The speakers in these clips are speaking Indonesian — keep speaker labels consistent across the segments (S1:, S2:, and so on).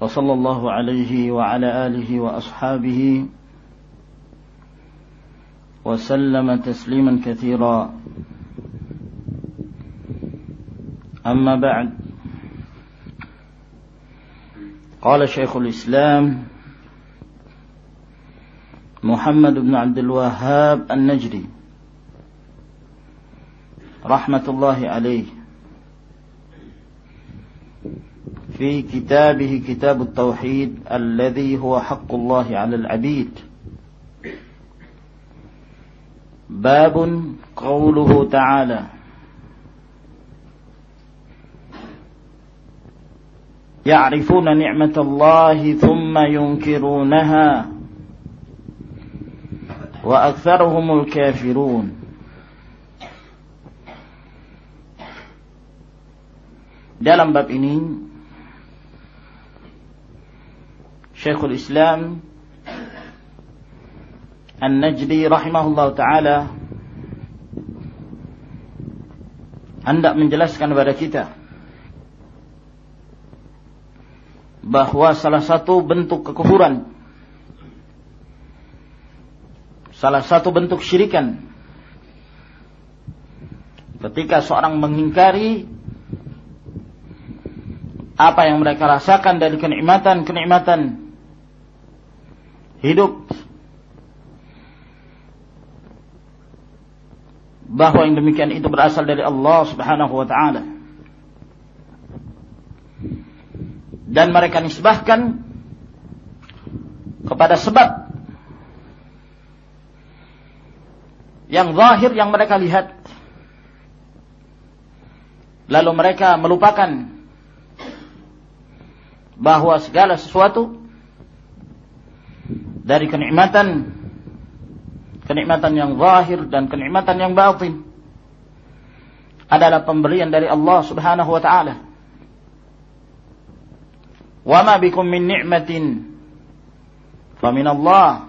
S1: وصلى الله عليه وعلى آله وأصحابه وسلم تسليما كثيرا. أما بعد قال شيخ الإسلام محمد بن عبد الوهاب النجري رحمة الله عليه. في كتابه كتاب التوحيد الذي هو حق الله على العبيد. باب قوله تعالى يعرفون نعمة الله ثم ينكرونها وأكثرهم الكافرون. Dalam bab ini Syekhul Islam An-Najdi rahimahullah ta'ala hendak menjelaskan kepada kita bahwa salah satu bentuk kekufuran salah satu bentuk syirikan ketika seorang mengingkari apa yang mereka rasakan dari kenikmatan-kenikmatan hidup bahwa yang demikian itu berasal dari Allah Subhanahu wa taala. Dan mereka nisbahkan kepada sebab yang zahir yang mereka lihat. Lalu mereka melupakan bahwa segala sesuatu dari kenikmatan kenikmatan yang zahir dan kenikmatan yang batin adalah pemberian dari Allah Subhanahu wa taala. Wa ma bikum min ni'matin famin Allah.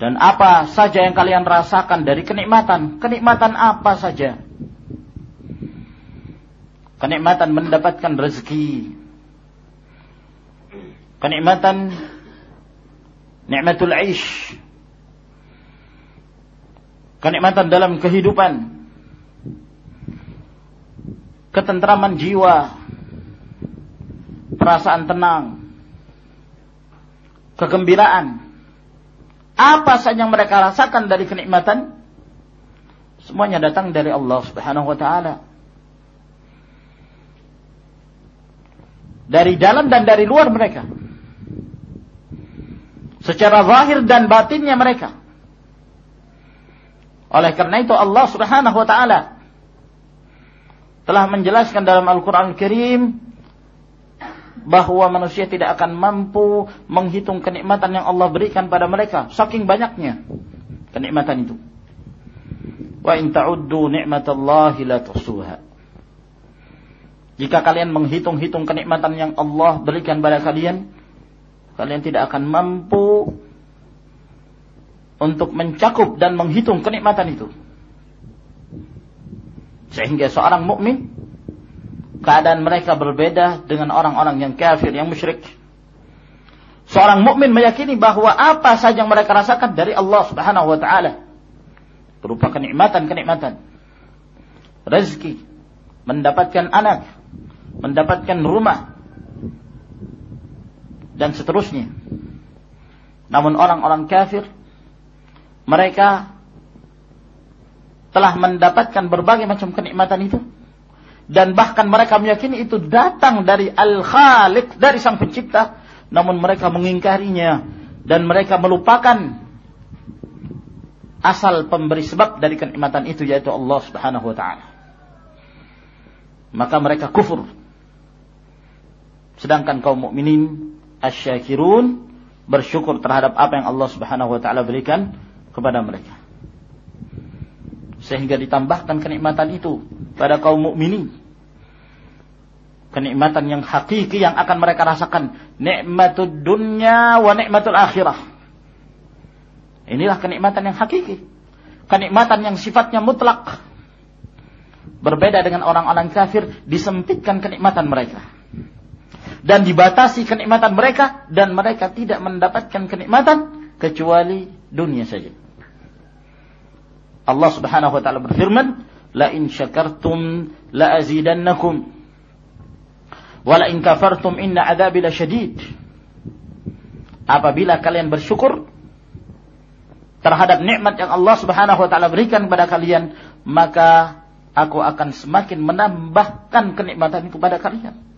S1: Dan apa saja yang kalian rasakan dari kenikmatan, kenikmatan apa saja? Kenikmatan mendapatkan rezeki. Kenikmatan nikmatul aish kenikmatan dalam kehidupan, ketentraman jiwa, perasaan tenang, kegembiraan. Apa saja yang mereka rasakan dari kenikmatan, semuanya datang dari Allah Subhanahu wa taala. Dari dalam dan dari luar mereka. Secara zahir dan batinnya mereka. Oleh karena itu Allah Subhanahu wa taala telah menjelaskan dalam Al-Qur'an Al Karim bahwa manusia tidak akan mampu menghitung kenikmatan yang Allah berikan pada mereka saking banyaknya kenikmatan itu. Wa in ta'uddu ni'matallahi la tuhsuha. Jika kalian menghitung-hitung kenikmatan yang Allah berikan pada kalian, kalian tidak akan mampu untuk mencakup dan menghitung kenikmatan itu. Sehingga seorang mukmin keadaan mereka berbeda dengan orang-orang yang kafir, yang musyrik. Seorang mukmin meyakini bahwa apa saja yang mereka rasakan dari Allah Subhanahu wa taala berupa kenikmatan-kenikmatan. Rezeki, mendapatkan anak, mendapatkan rumah dan seterusnya. Namun orang-orang kafir mereka telah mendapatkan berbagai macam kenikmatan itu. Dan bahkan mereka meyakini itu datang dari Al-Khaliq dari Sang Pencipta. Namun mereka mengingkarinya. Dan mereka melupakan asal pemberi sebab dari kenikmatan itu yaitu Allah Subhanahu wa taala. Maka mereka kufur. Sedangkan kaum mukminin asyakirun bersyukur terhadap apa yang Allah Subhanahu wa taala berikan kepada mereka. Sehingga ditambahkan kenikmatan itu pada kaum mukminin. Kenikmatan yang hakiki yang akan mereka rasakan. Nikmatud dunya wa nikmatul akhirah. Inilah kenikmatan yang hakiki. Kenikmatan yang sifatnya mutlak. Berbeda dengan orang-orang kafir disempitkan kenikmatan mereka dan dibatasi kenikmatan mereka dan mereka tidak mendapatkan kenikmatan kecuali dunia saja Allah Subhanahu wa taala berfirman, "La in syakartum la azidannakum wa la in kafartum inna adzabi lasyadid." Apabila kalian bersyukur terhadap nikmat yang Allah Subhanahu wa taala berikan kepada kalian, maka aku akan semakin menambahkan kenikmatan kepada kalian.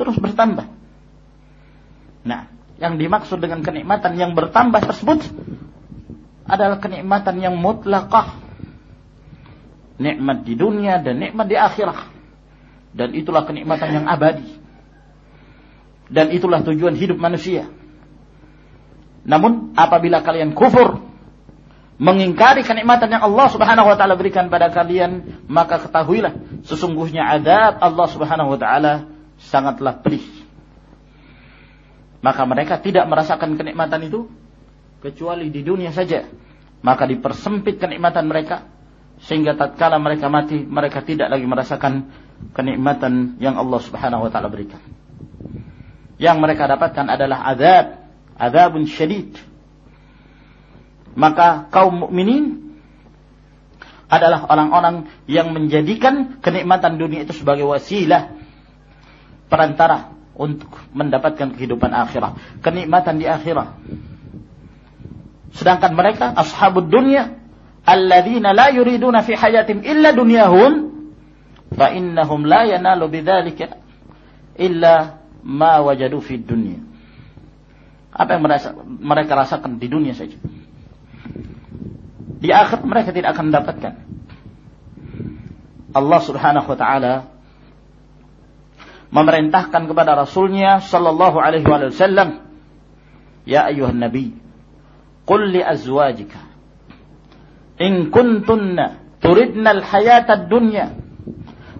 S1: Terus bertambah. Nah, yang dimaksud dengan kenikmatan yang bertambah tersebut adalah kenikmatan yang mutlakah. Nikmat di dunia dan nikmat di akhirat. Dan itulah kenikmatan yang abadi. Dan itulah tujuan hidup manusia. Namun apabila kalian kufur mengingkari kenikmatan yang Allah Subhanahu wa taala berikan pada kalian, maka ketahuilah sesungguhnya adab Allah Subhanahu wa taala sangatlah pedih. Maka mereka tidak merasakan kenikmatan itu kecuali di dunia saja. Maka dipersempit kenikmatan mereka sehingga tatkala mereka mati mereka tidak lagi merasakan kenikmatan yang Allah Subhanahu wa taala berikan. Yang mereka dapatkan adalah azab, azabun syadid. Maka kaum mukminin adalah orang-orang yang menjadikan kenikmatan dunia itu sebagai wasilah perantara untuk mendapatkan kehidupan akhirat, kenikmatan di akhirat. Sedangkan mereka ashabud dunya alladzina la yuriduna fi hayatim illa dunyahum fa innahum la yanalu bidzalika illa ma wajadu fi dunya. Apa yang merasa, mereka rasakan di dunia saja. Di akhir mereka tidak akan mendapatkan. Allah Subhanahu wa taala memerintahkan kepada Rasulnya Sallallahu Alaihi Wasallam, Ya ayuhan Nabi, قل li azwajika, In kuntunna turidna al-hayata dunya,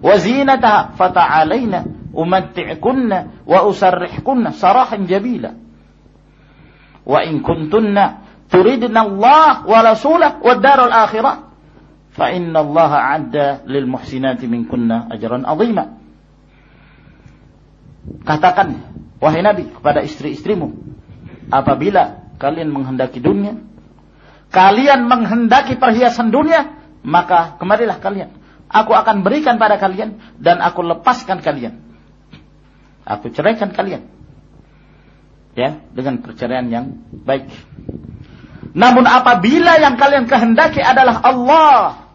S1: wa zinataha fata'alayna, umatti'kunna wa usarrihkunna sarahan jabila. Wa in kuntunna فإن الله عد للمحسنات منكن أجرا عظيما Katakan, wahai Nabi, kepada istri-istrimu, apabila kalian menghendaki dunia, kalian menghendaki perhiasan dunia, maka kemarilah kalian. Aku akan berikan pada kalian dan aku lepaskan kalian. Aku ceraikan kalian. Ya, dengan perceraian yang baik. Namun apabila yang kalian kehendaki adalah Allah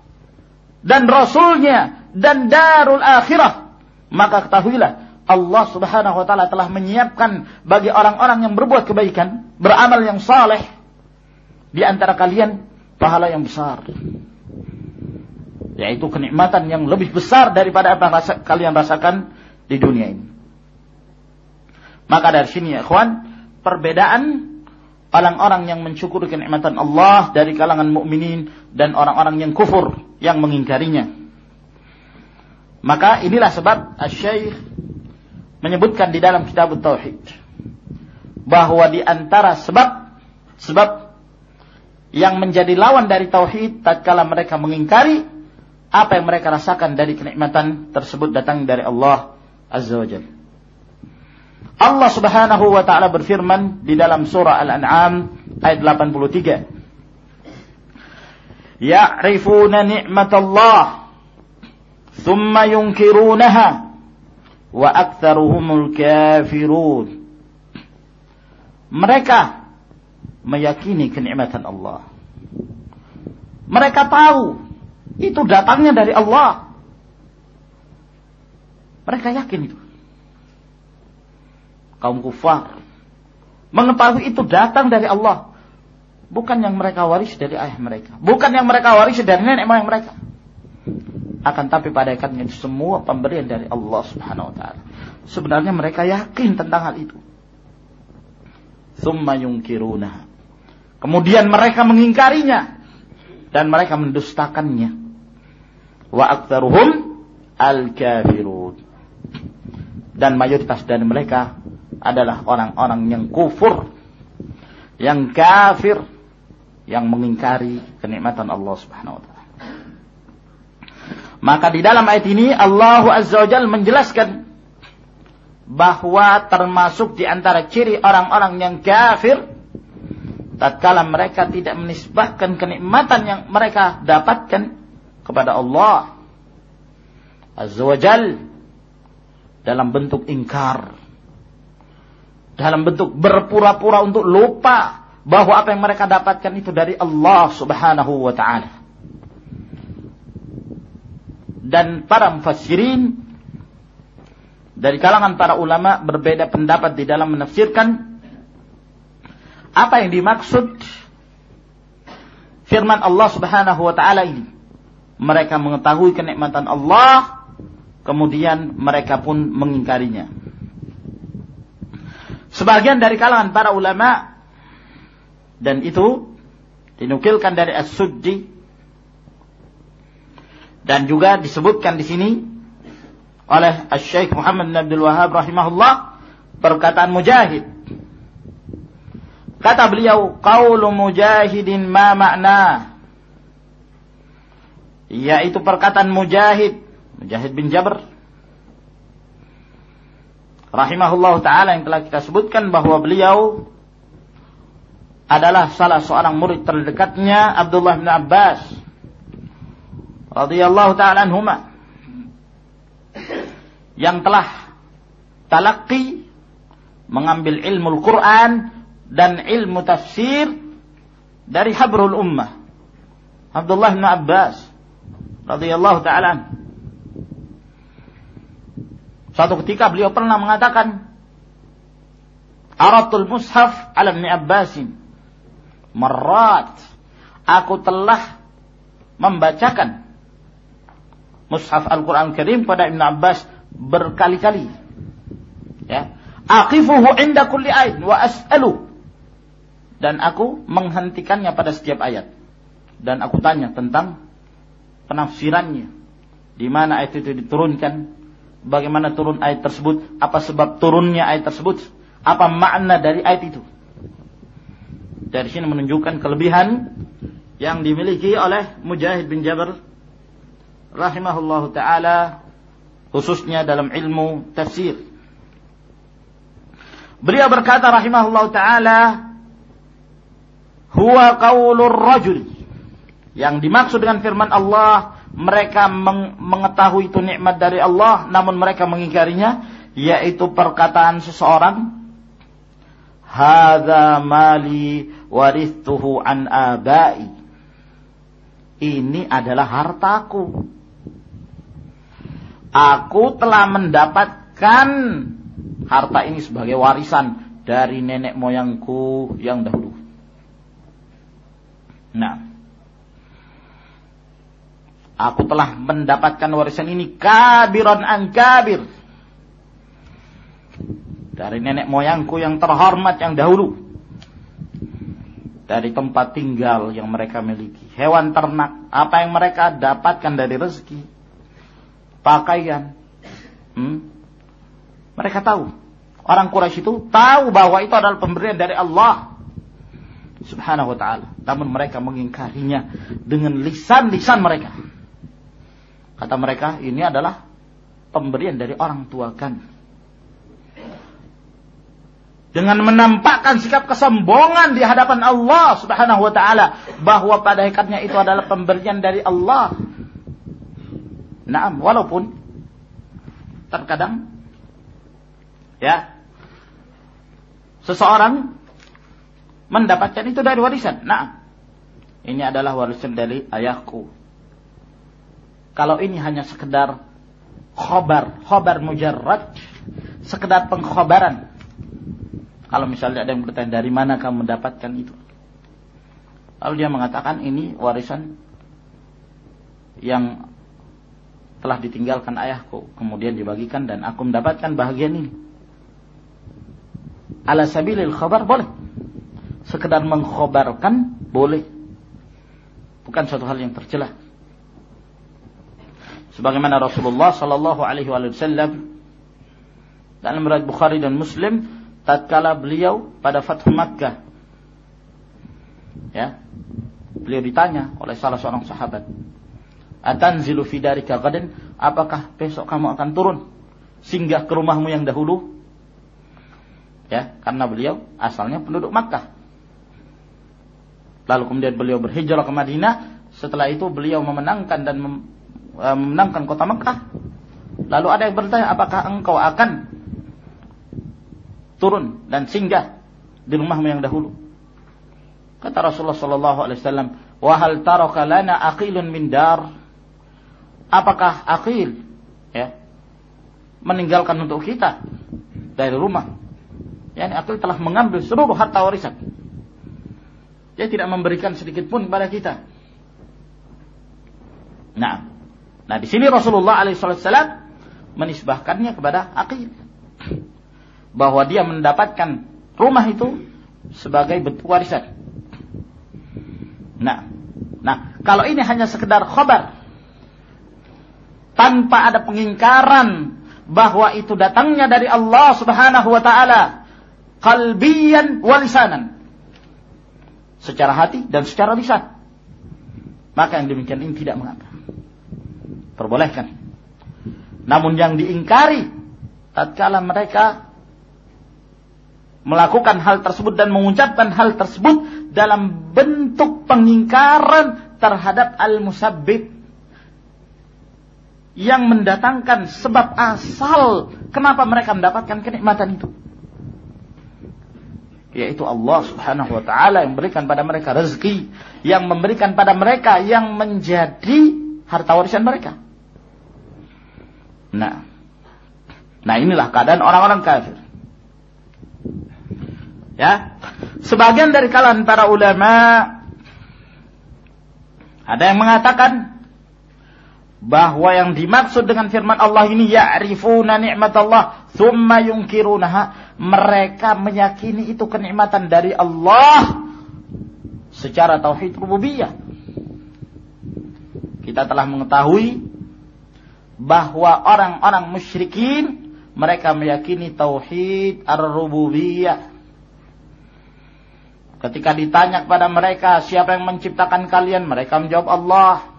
S1: dan Rasulnya dan darul akhirah, maka ketahuilah Allah Subhanahu wa taala telah menyiapkan bagi orang-orang yang berbuat kebaikan, beramal yang saleh di antara kalian pahala yang besar. Yaitu kenikmatan yang lebih besar daripada apa yang rasa, kalian rasakan di dunia ini. Maka dari sini ya kawan, perbedaan orang-orang yang mensyukuri kenikmatan Allah dari kalangan mukminin dan orang-orang yang kufur yang mengingkarinya. Maka inilah sebab Syekh menyebutkan di dalam kitab tauhid bahwa di antara sebab sebab yang menjadi lawan dari tauhid tatkala mereka mengingkari apa yang mereka rasakan dari kenikmatan tersebut datang dari Allah Azza wa. Allah Subhanahu wa taala berfirman di dalam surah Al-An'am ayat 83. Ya'rifuna ni'matallah thumma yunkirunaha wa aktsaruhumul kafirun mereka meyakini kenikmatan Allah. Mereka tahu itu datangnya dari Allah. Mereka yakin itu. Kaum kufar mengetahui itu datang dari Allah. Bukan yang mereka waris dari ayah mereka. Bukan yang mereka waris dari nenek moyang mereka. Akan tapi pada ikatnya itu semua pemberian dari Allah subhanahu wa ta'ala. Sebenarnya mereka yakin tentang hal itu. Thumma yungkiruna. Kemudian mereka mengingkarinya. Dan mereka mendustakannya. Wa aktsaruhum al-kafirun. Dan mayoritas dari mereka adalah orang-orang yang kufur. Yang kafir yang mengingkari kenikmatan Allah Subhanahu wa taala. Maka di dalam ayat ini Allah Azza wa menjelaskan bahwa termasuk di antara ciri orang-orang yang kafir tatkala mereka tidak menisbahkan kenikmatan yang mereka dapatkan kepada Allah Azza wa Jalla dalam bentuk ingkar dalam bentuk berpura-pura untuk lupa bahwa apa yang mereka dapatkan itu dari Allah Subhanahu wa taala. Dan para mufassirin dari kalangan para ulama berbeda pendapat di dalam menafsirkan apa yang dimaksud firman Allah Subhanahu wa taala ini. Mereka mengetahui kenikmatan Allah kemudian mereka pun mengingkarinya. Sebagian dari kalangan para ulama dan itu dinukilkan dari As-Suddi dan juga disebutkan di sini oleh Asy-Syaikh Muhammad bin Abdul Wahab rahimahullah perkataan Mujahid. Kata beliau, qaulu mujahidin ma makna? Yaitu perkataan Mujahid, Mujahid bin Jabr rahimahullah taala yang telah kita sebutkan bahwa beliau adalah salah seorang murid terdekatnya Abdullah bin Abbas radhiyallahu taala anhuma. Yang telah talaqi mengambil ilmu Al-Quran dan ilmu tafsir dari habrul ummah. Abdullah bin Abbas radhiyallahu taala Suatu ketika beliau pernah mengatakan Aratul mushaf ala Ibn Abbasin. Merat. Aku telah membacakan Mushaf Al-Quran Karim pada Ibn Abbas berkali-kali. Ya. Aqifuhu inda kulli ayat wa as'alu. Dan aku menghentikannya pada setiap ayat. Dan aku tanya tentang penafsirannya. Di mana ayat itu diturunkan. Bagaimana turun ayat tersebut. Apa sebab turunnya ayat tersebut. Apa makna dari ayat itu dari sini menunjukkan kelebihan yang dimiliki oleh Mujahid bin Jabir rahimahullah taala khususnya dalam ilmu tafsir. Beliau berkata rahimahullah taala huwa qaulur rajul yang dimaksud dengan firman Allah mereka meng mengetahui itu nikmat dari Allah namun mereka mengingkarinya yaitu perkataan seseorang hadza mali warithuhu an abai. Ini adalah hartaku. Aku telah mendapatkan harta ini sebagai warisan dari nenek moyangku yang dahulu. Nah, aku telah mendapatkan warisan ini kabiran an kabir dari nenek moyangku yang terhormat yang dahulu dari tempat tinggal yang mereka miliki, hewan ternak, apa yang mereka dapatkan dari rezeki, pakaian. Hmm? Mereka tahu. Orang Quraisy itu tahu bahwa itu adalah pemberian dari Allah Subhanahu wa taala. Namun mereka mengingkarinya dengan lisan-lisan mereka. Kata mereka, ini adalah pemberian dari orang tua kan dengan menampakkan sikap kesombongan di hadapan Allah Subhanahu wa taala bahwa pada hakikatnya itu adalah pemberian dari Allah. Naam, walaupun terkadang ya seseorang mendapatkan itu dari warisan. Nah, ini adalah warisan dari ayahku. Kalau ini hanya sekedar khobar, khobar mujarrad, sekedar pengkhobaran. Kalau misalnya ada yang bertanya dari mana kamu mendapatkan itu. Lalu dia mengatakan ini warisan yang telah ditinggalkan ayahku. Kemudian dibagikan dan aku mendapatkan bahagian ini. Ala sabilil khabar boleh. Sekedar mengkhobarkan boleh. Bukan suatu hal yang tercela sebagaimana Rasulullah sallallahu alaihi wasallam dalam riwayat Bukhari dan Muslim tatkala beliau pada Fathu Makkah ya beliau ditanya oleh salah seorang sahabat atanzilu fi darika gadan apakah besok kamu akan turun singgah ke rumahmu yang dahulu ya karena beliau asalnya penduduk Makkah lalu kemudian beliau berhijrah ke Madinah setelah itu beliau memenangkan dan Eh, memenangkan kota Mekah. Lalu ada yang bertanya, apakah engkau akan turun dan singgah di rumahmu yang dahulu? Kata Rasulullah sallallahu alaihi wasallam, "Wa hal taraka lana aqilun min dar?" Apakah aqil ya meninggalkan untuk kita dari rumah? Yani aqil telah mengambil seluruh harta warisan. Dia tidak memberikan sedikit pun kepada kita. Nah, Nah di sini Rasulullah alaihissalam menisbahkannya kepada Aqil bahwa dia mendapatkan rumah itu sebagai bentuk warisan. Nah, nah kalau ini hanya sekedar khobar tanpa ada pengingkaran bahwa itu datangnya dari Allah Subhanahu wa taala kalbian walisanan secara hati dan secara lisan. Maka yang demikian ini tidak mengapa. Perbolehkan. Namun yang diingkari tatkala mereka melakukan hal tersebut dan mengucapkan hal tersebut dalam bentuk pengingkaran terhadap al-musabbib yang mendatangkan sebab asal kenapa mereka mendapatkan kenikmatan itu yaitu Allah Subhanahu wa taala yang memberikan pada mereka rezeki yang memberikan pada mereka yang menjadi harta warisan mereka Nah, nah inilah keadaan orang-orang kafir. Ya, sebagian dari kalangan para ulama ada yang mengatakan bahwa yang dimaksud dengan firman Allah ini ya'rifuna Allah thumma yunkirunaha mereka meyakini itu kenikmatan dari Allah secara tauhid rububiyah kita telah mengetahui bahwa orang-orang musyrikin mereka meyakini tauhid ar-rububiyah. Ketika ditanya kepada mereka siapa yang menciptakan kalian, mereka menjawab Allah.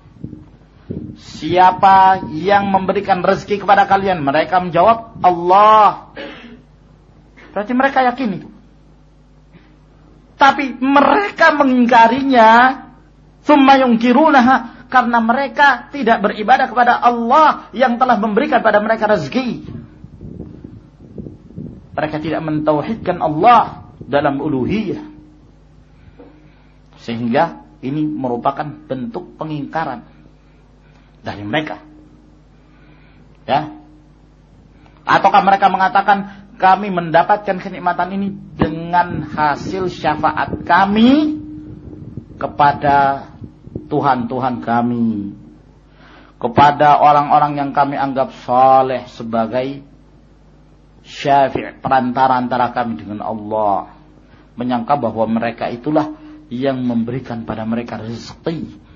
S1: Siapa yang memberikan rezeki kepada kalian, mereka menjawab Allah. Berarti mereka yakin itu. Tapi mereka mengingkarinya, summa yungkirunaha, karena mereka tidak beribadah kepada Allah yang telah memberikan pada mereka rezeki. Mereka tidak mentauhidkan Allah dalam uluhiyah. Sehingga ini merupakan bentuk pengingkaran dari mereka. Ya. Ataukah mereka mengatakan kami mendapatkan kenikmatan ini dengan hasil syafaat kami kepada Tuhan-Tuhan kami kepada orang-orang yang kami anggap soleh sebagai syafi' perantara antara kami dengan Allah menyangka bahwa mereka itulah yang memberikan pada mereka rezeki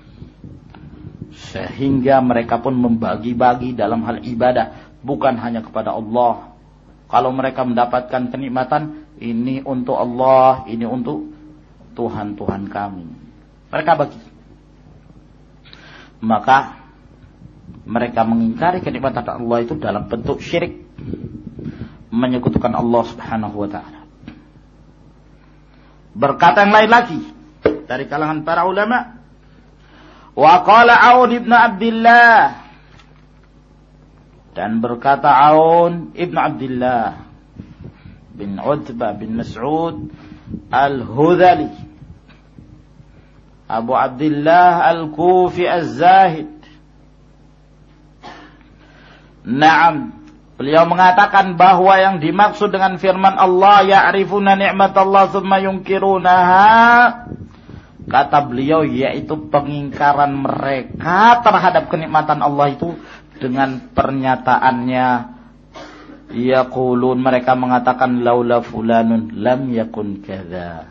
S1: sehingga mereka pun membagi-bagi dalam hal ibadah. Bukan hanya kepada Allah. Kalau mereka mendapatkan kenikmatan ini untuk Allah ini untuk Tuhan-Tuhan kami. Mereka bagi. Maka mereka mengingkari kenikmatan Allah itu dalam bentuk syirik. Menyekutukan Allah Subhanahu wa taala. Berkata yang lain lagi dari kalangan para ulama wa Aun ibn Abdullah dan berkata Aun ibn Abdullah bin Utbah bin Mas'ud Al-Hudhali. Abu Abdullah Al-Kufi Az-Zahid. Naam Beliau mengatakan bahwa yang dimaksud dengan firman Allah ya'rifuna ni'mat Allah thumma yungkirunaha kata beliau yaitu pengingkaran mereka terhadap kenikmatan Allah itu dengan pernyataannya. Yaqulun mereka mengatakan laula fulanun lam yakun kadza.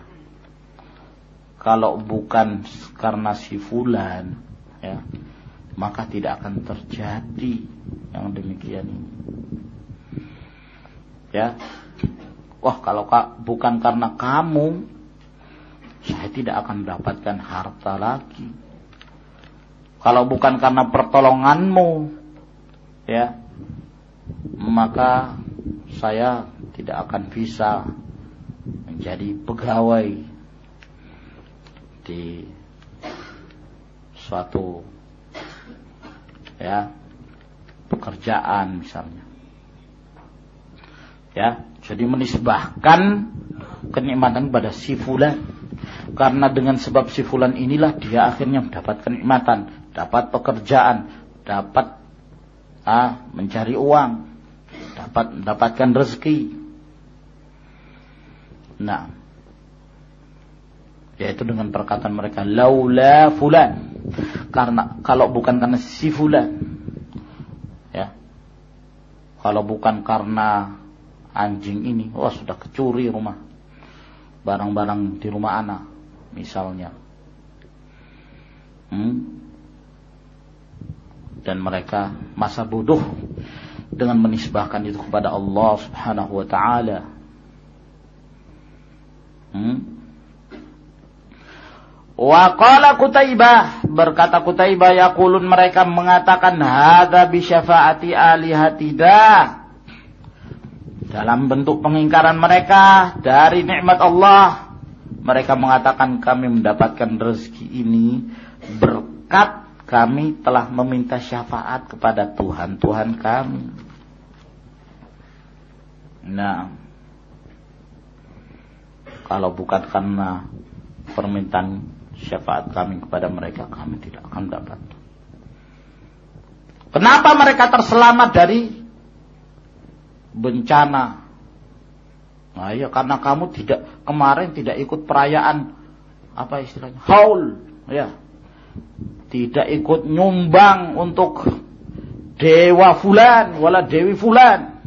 S1: Kalau bukan karena si fulan ya maka tidak akan terjadi yang demikian ya. Wah kalau kak bukan karena kamu saya tidak akan mendapatkan harta lagi kalau bukan karena pertolonganmu ya maka saya tidak akan bisa menjadi pegawai di suatu ya pekerjaan misalnya Ya, jadi menisbahkan kenikmatan kepada si fulan. Karena dengan sebab si fulan inilah dia akhirnya mendapat kenikmatan, dapat pekerjaan, dapat ah, mencari uang, dapat mendapatkan rezeki. Nah, yaitu dengan perkataan mereka laula fulan. Karena kalau bukan karena si fulan, ya, kalau bukan karena anjing ini, wah sudah kecuri rumah. Barang-barang di rumah anak, misalnya. Hmm? Dan mereka masa bodoh dengan menisbahkan itu kepada Allah Subhanahu wa taala. Hmm? Wa qala Kutaibah berkata Kutaibah yaqulun mereka mengatakan hadza bi syafaati dalam bentuk pengingkaran mereka dari nikmat Allah mereka mengatakan kami mendapatkan rezeki ini. Berkat kami telah meminta syafaat kepada Tuhan. Tuhan kami. Nah kalau bukan karena permintaan syafaat kami kepada mereka kami tidak akan dapat. Kenapa mereka terselamat dari bencana. Nah, ya karena kamu tidak kemarin tidak ikut perayaan apa istilahnya? Haul, ya. Tidak ikut nyumbang untuk dewa fulan wala dewi fulan.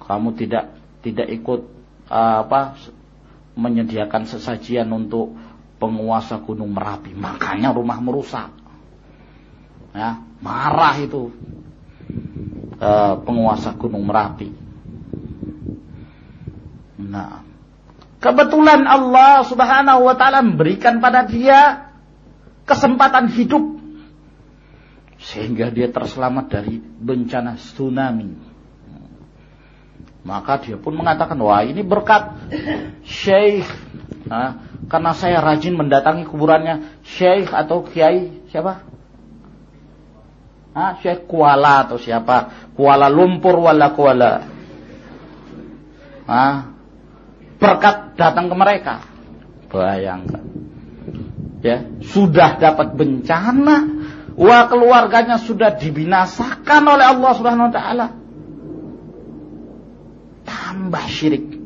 S1: Kamu tidak tidak ikut uh, apa menyediakan sesajian untuk penguasa Gunung Merapi, makanya rumah merusak. Ya, marah itu uh, penguasa Gunung Merapi. Nah, kebetulan Allah Subhanahu wa taala memberikan pada dia kesempatan hidup sehingga dia terselamat dari bencana tsunami. Maka dia pun mengatakan, wah ini berkat Syekh. Nah, karena saya rajin mendatangi kuburannya Syekh atau Kiai siapa? Ah, Syekh Kuala atau siapa? Kuala Lumpur wala Kuala. Ah, berkat datang ke mereka. Bayangkan. Ya, sudah dapat bencana, wah keluarganya sudah dibinasakan oleh Allah Subhanahu wa taala. Tambah syirik.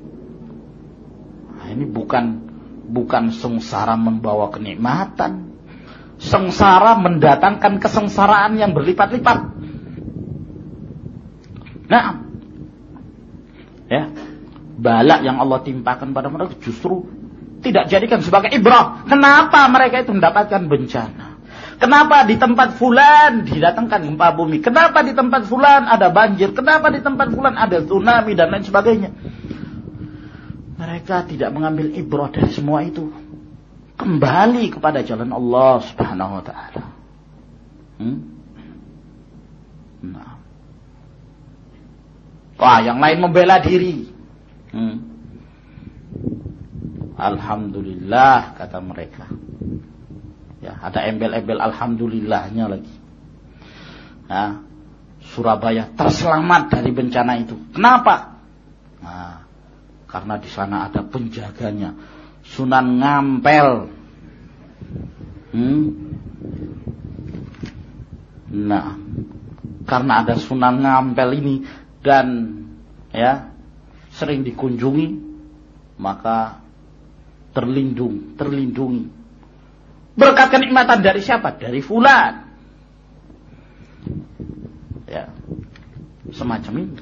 S1: Nah, ini bukan bukan sengsara membawa kenikmatan, sengsara mendatangkan kesengsaraan yang berlipat-lipat. Nah, ya, balak yang Allah timpakan pada mereka justru tidak jadikan sebagai ibrah. Kenapa mereka itu mendapatkan bencana? Kenapa di tempat fulan didatangkan gempa bumi? Kenapa di tempat fulan ada banjir? Kenapa di tempat fulan ada tsunami dan lain sebagainya? Mereka tidak mengambil ibrah dari semua itu kembali kepada jalan Allah Subhanahu wa taala. Hmm? Nah. Wah, yang lain membela diri. Hmm. Alhamdulillah kata mereka. Ya, ada embel-embel alhamdulillahnya lagi. Nah, Surabaya terselamat dari bencana itu. Kenapa? Nah, Karena di sana ada penjaganya. Sunan Ngampel. Hmm? Nah, karena ada Sunan Ngampel ini dan ya sering dikunjungi, maka terlindung, terlindungi. Berkat kenikmatan dari siapa? Dari fulan. Ya. Semacam ini.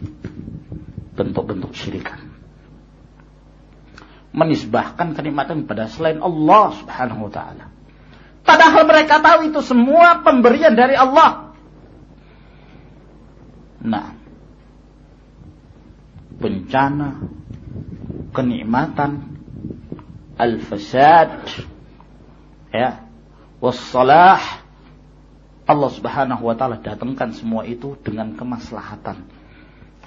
S1: Bentuk-bentuk syirikan. Menisbahkan kenikmatan pada selain Allah subhanahu wa ta'ala. Padahal mereka tahu itu semua pemberian dari Allah. Nah. Bencana. Kenikmatan. Al-fasad. Ya wassalah Allah Subhanahu wa taala datangkan semua itu dengan kemaslahatan.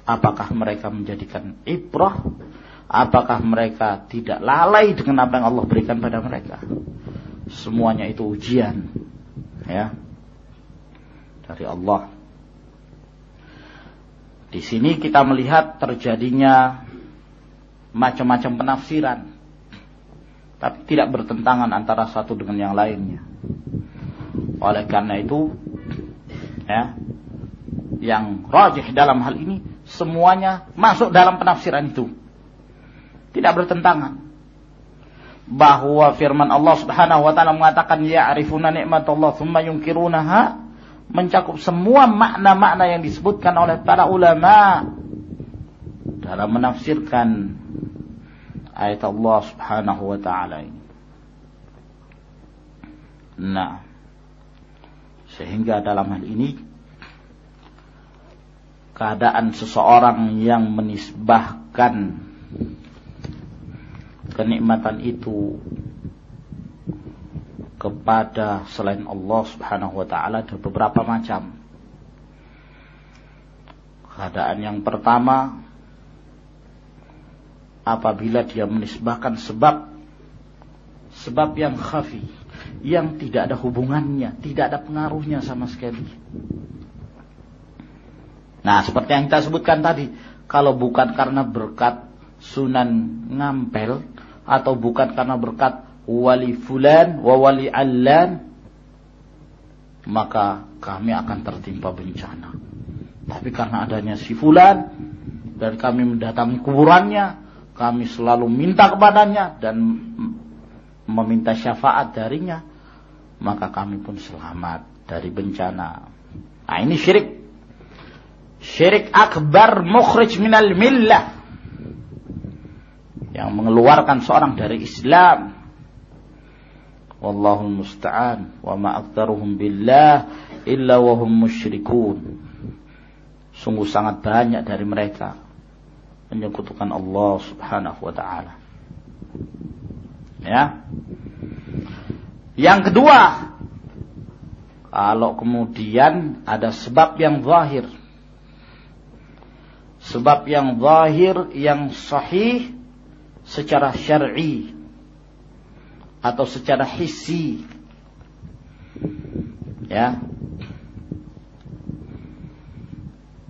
S1: Apakah mereka menjadikan ibrah? Apakah mereka tidak lalai dengan apa yang Allah berikan pada mereka? Semuanya itu ujian ya dari Allah. Di sini kita melihat terjadinya macam-macam penafsiran. Tapi tidak bertentangan antara satu dengan yang lainnya. Oleh karena itu, ya, yang rajih dalam hal ini semuanya masuk dalam penafsiran itu. Tidak bertentangan. Bahwa firman Allah Subhanahu wa taala mengatakan ya'rifuna nikmatullah tsumma yunkirunaha mencakup semua makna-makna yang disebutkan oleh para ulama dalam menafsirkan ayat Allah Subhanahu wa taala ini. Nah, sehingga dalam hal ini keadaan seseorang yang menisbahkan kenikmatan itu kepada selain Allah Subhanahu wa taala ada beberapa macam. Keadaan yang pertama apabila dia menisbahkan sebab sebab yang khafi yang tidak ada hubungannya, tidak ada pengaruhnya sama sekali. Nah, seperti yang kita sebutkan tadi, kalau bukan karena berkat Sunan Ngampel atau bukan karena berkat wali fulan wa wali allan maka kami akan tertimpa bencana. Tapi karena adanya si fulan dan kami mendatangi kuburannya, kami selalu minta kepadanya dan meminta syafaat darinya, maka kami pun selamat dari bencana. Nah ini syirik. Syirik akbar mukhrij minal millah. Yang mengeluarkan seorang dari Islam. Wallahu musta'an. Wa ma billah illa wahum musyrikun. Sungguh sangat banyak dari mereka menyekutukan Allah subhanahu wa ta'ala. Ya. Yang kedua, kalau kemudian ada sebab yang zahir. Sebab yang zahir yang sahih secara syar'i atau secara hissi. Ya.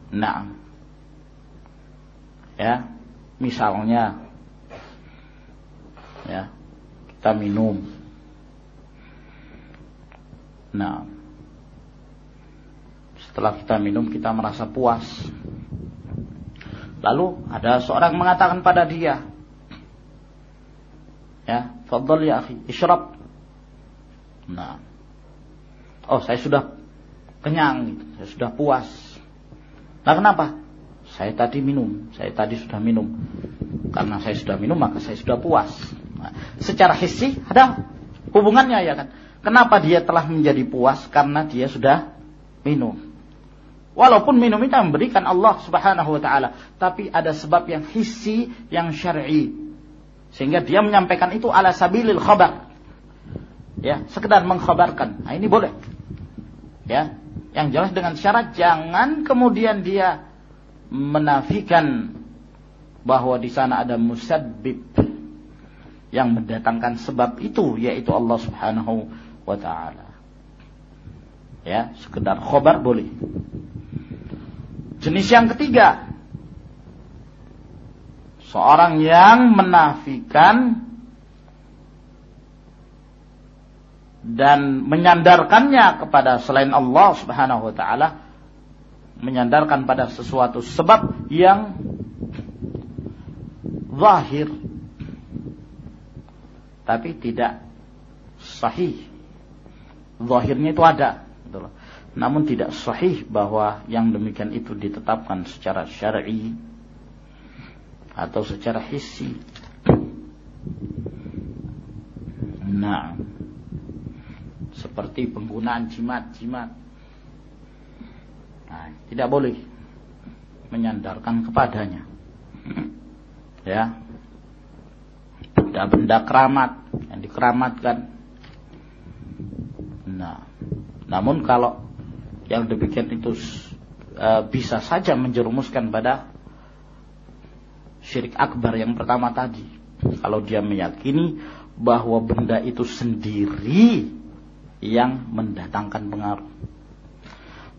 S1: Nah. Ya, misalnya ya kita minum. Nah, setelah kita minum kita merasa puas. Lalu ada seorang mengatakan pada dia, ya, fadl ya akhi, isyrab. Nah, oh saya sudah kenyang, saya sudah puas. Nah kenapa? Saya tadi minum, saya tadi sudah minum. Karena saya sudah minum maka saya sudah puas. Nah, secara hissi ada hubungannya ya kan. Kenapa dia telah menjadi puas? Karena dia sudah minum. Walaupun minum itu memberikan Allah Subhanahu wa taala, tapi ada sebab yang hissi, yang syar'i. Sehingga dia menyampaikan itu ala sabilil khabar. Ya, sekedar mengkhabarkan. Nah, ini boleh. Ya, yang jelas dengan syarat jangan kemudian dia menafikan bahwa di sana ada musabbib yang mendatangkan sebab itu yaitu Allah Subhanahu wa taala. Ya, sekedar khobar boleh. Jenis yang ketiga seorang yang menafikan dan menyandarkannya kepada selain Allah Subhanahu wa taala menyandarkan pada sesuatu sebab yang zahir tapi tidak sahih. Zahirnya itu ada gitu namun tidak sahih bahwa yang demikian itu ditetapkan secara syar'i atau secara hissi nah seperti penggunaan jimat-jimat. Nah, tidak boleh menyandarkan kepadanya. Ya. Benda-benda keramat yang dikeramatkan. Nah, namun kalau yang demikian itu e, bisa saja menjerumuskan pada syirik akbar yang pertama tadi. Kalau dia meyakini bahwa benda itu sendiri yang mendatangkan pengaruh.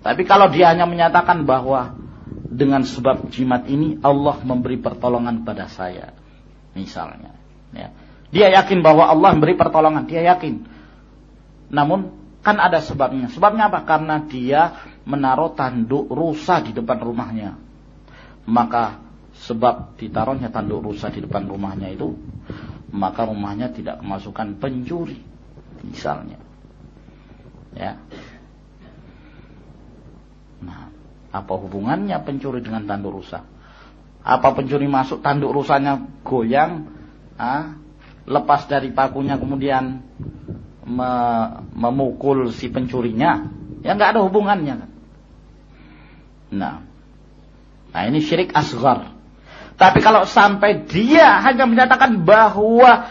S1: Tapi kalau dia hanya menyatakan bahwa dengan sebab jimat ini Allah memberi pertolongan pada saya, misalnya, ya. dia yakin bahwa Allah memberi pertolongan, dia yakin. Namun kan ada sebabnya. Sebabnya apa? Karena dia menaruh tanduk rusa di depan rumahnya. Maka sebab ditaruhnya tanduk rusa di depan rumahnya itu, maka rumahnya tidak kemasukan pencuri, misalnya. Ya. Nah, apa hubungannya pencuri dengan tanduk rusa? Apa pencuri masuk tanduk rusanya goyang, ah, lepas dari pakunya kemudian me memukul si pencurinya? Ya nggak ada hubungannya. Nah, nah ini syirik asgar. Tapi kalau sampai dia hanya menyatakan bahwa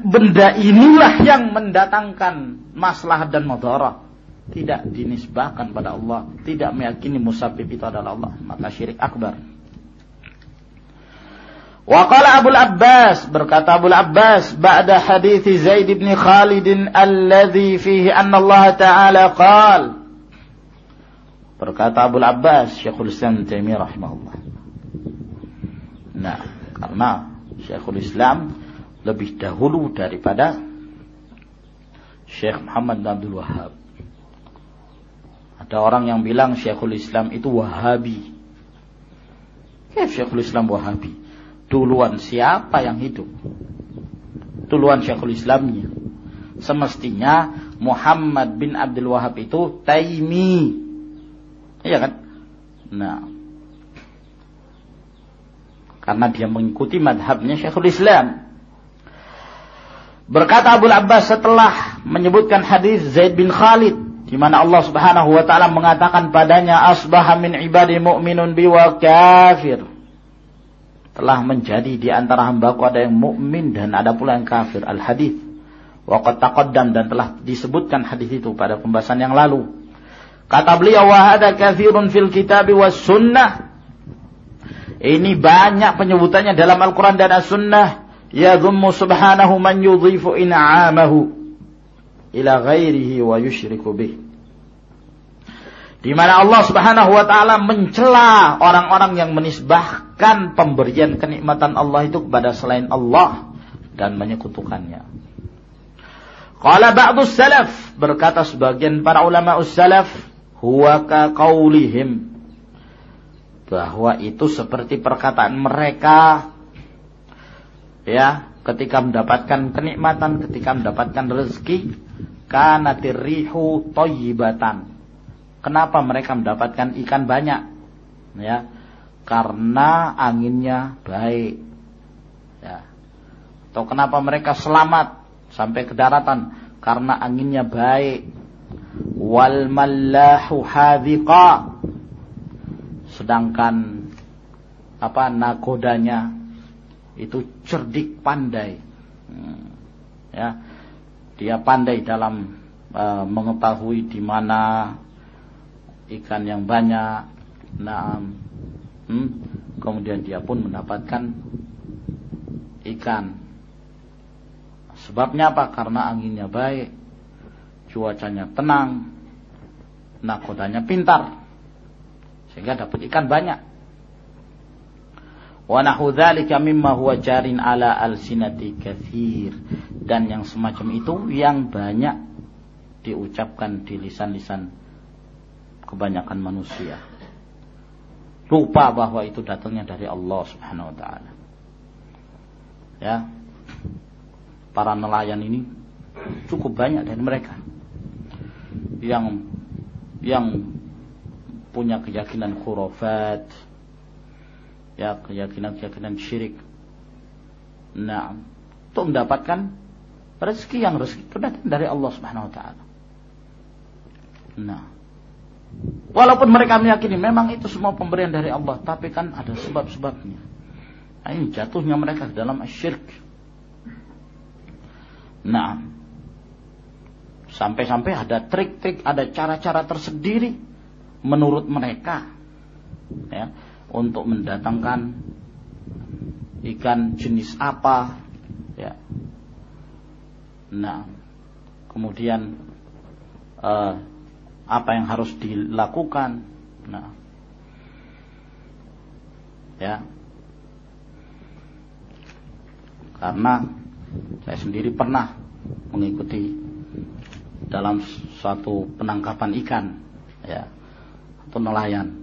S1: benda inilah yang mendatangkan maslahat dan mudarat tidak dinisbahkan pada Allah, tidak meyakini musabib itu adalah Allah, maka syirik akbar. Waqala Abu Abbas berkata Abu Abbas ba'da hadis Zaid bin Khalid alladhi fihi anna Allah taala qal berkata Abu Abbas Syekhul Islam Taimiyah rahimahullah. Nah, karena Syekhul Islam lebih dahulu daripada Syekh Muhammad Abdul Wahab. Ada orang yang bilang Syekhul Islam itu Wahabi. Ya Syekhul Islam Wahabi. Duluan siapa yang hidup? Duluan Syekhul Islamnya. Semestinya Muhammad bin Abdul Wahab itu Taimi. Iya kan? Nah. Karena dia mengikuti madhabnya Syekhul Islam. Berkata Abu Abbas setelah menyebutkan hadis Zaid bin Khalid di mana Allah Subhanahu wa taala mengatakan padanya asbaha min ibadi mu'minun bi wa kafir. Telah menjadi di antara hambaku ada yang mukmin dan ada pula yang kafir. Al hadis. Wa qad dan telah disebutkan hadis itu pada pembahasan yang lalu. Kata beliau wa kathirun fil kitab was sunnah. Ini banyak penyebutannya dalam Al-Quran dan As-Sunnah yadhummu subhanahu man yudhifu in'amahu ila ghairihi wa yushriku bih. Di mana Allah Subhanahu wa taala mencela orang-orang yang menisbahkan pemberian kenikmatan Allah itu kepada selain Allah dan menyekutukannya. Qala ba'du salaf berkata sebagian para ulama salaf huwa ka qaulihim bahwa itu seperti perkataan mereka. Ya ketika mendapatkan kenikmatan ketika mendapatkan rezeki karena tirihu toyibatan kenapa mereka mendapatkan ikan banyak? Ya karena anginnya baik. Ya. Atau kenapa mereka selamat sampai ke daratan? Karena anginnya baik. Wal mallahu hadhiqa sedangkan apa nakodanya itu cerdik pandai. Hmm. ya. Dia pandai dalam uh, mengetahui di mana ikan yang banyak. Nah hmm, kemudian dia pun mendapatkan ikan. Sebabnya apa? Karena anginnya baik cuacanya tenang nakodanya pintar sehingga dapat ikan banyak Wa nahu dzalika mimma huwa jarin ala alsinati kathir. Dan yang semacam itu yang banyak diucapkan di lisan-lisan kebanyakan manusia. Lupa bahwa itu datangnya dari Allah Subhanahu wa taala. Ya. Para nelayan ini cukup banyak dari mereka yang yang punya keyakinan khurafat ya keyakinan-keyakinan syirik. Nah untuk mendapatkan rezeki yang rezeki itu datang dari Allah Subhanahu wa taala. Nah walaupun mereka meyakini memang itu semua pemberian dari Allah tapi kan ada sebab-sebabnya. Nah, ini jatuhnya mereka dalam syirik nah sampai-sampai ada trik-trik ada cara-cara tersendiri menurut mereka ya untuk mendatangkan ikan jenis apa ya. Nah kemudian uh, apa yang harus dilakukan? Nah ya. Karena saya sendiri pernah mengikuti dalam suatu penangkapan ikan ya atau nelayan.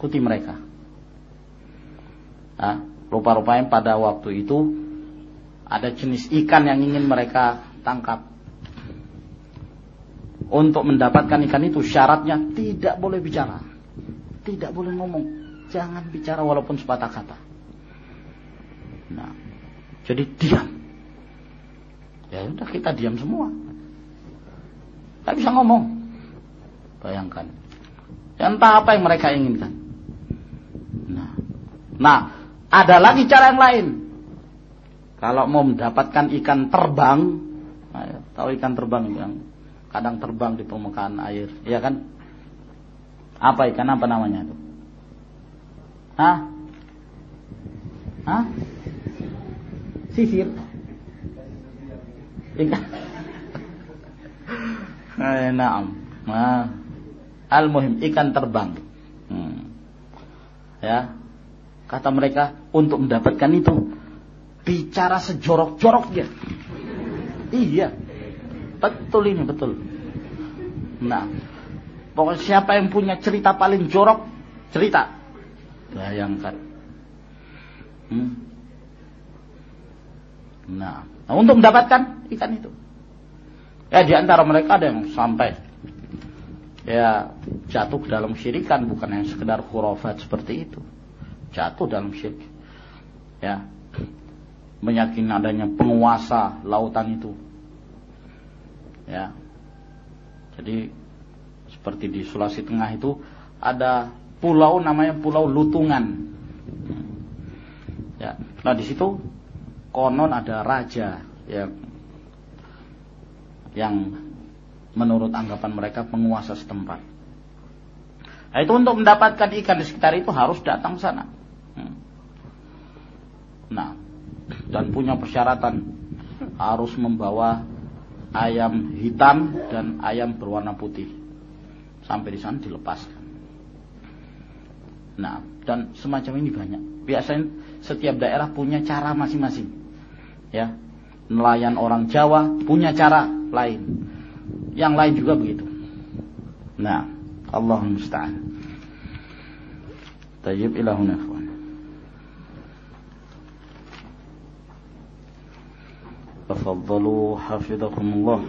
S1: Ikuti mereka. Nah, rupa-rupanya pada waktu itu ada jenis ikan yang ingin mereka tangkap. Untuk mendapatkan ikan itu syaratnya tidak boleh bicara. Tidak boleh ngomong. Jangan bicara walaupun sepatah kata. Nah, jadi diam. Ya udah kita diam semua. Tak bisa ngomong. Bayangkan. Entah apa yang mereka inginkan. Nah, nah ada lagi cara yang lain. Kalau mau mendapatkan ikan terbang, nah, tahu ikan terbang yang kadang terbang di permukaan air, ya kan? Apa ikan apa namanya itu? Hah? Hah? Sisir. Ikan. Nah, nah, Al-muhim ikan terbang. Hmm. Ya. Kata mereka untuk mendapatkan itu bicara sejorok-joroknya. Iya. Betul ini betul. Nah, pokoknya siapa yang punya cerita paling jorok, cerita. Bayangkan. Hmm. Nah, nah, untuk mendapatkan ikan itu. Ya di antara mereka ada yang sampai ya jatuh dalam syirikan bukan yang sekedar khurafat seperti itu. Jatuh dalam syirik. Ya meyakini adanya penguasa lautan itu. Ya jadi seperti di Sulawesi Tengah itu ada pulau namanya Pulau Lutungan. Ya nah di situ konon ada raja yang yang menurut anggapan mereka penguasa setempat. Nah, itu untuk mendapatkan ikan di sekitar itu harus datang sana. Hmm. Nah, dan punya persyaratan harus membawa ayam hitam dan ayam berwarna putih. Sampai di sana dilepaskan. Nah, dan semacam ini banyak. Biasanya setiap daerah punya cara masing-masing. Ya, nelayan orang Jawa punya cara lain yang lain juga begitu. Nah, Allah musta'an. Tayyib ilahuna ikhwan. Tafadhalu hafizakumullah.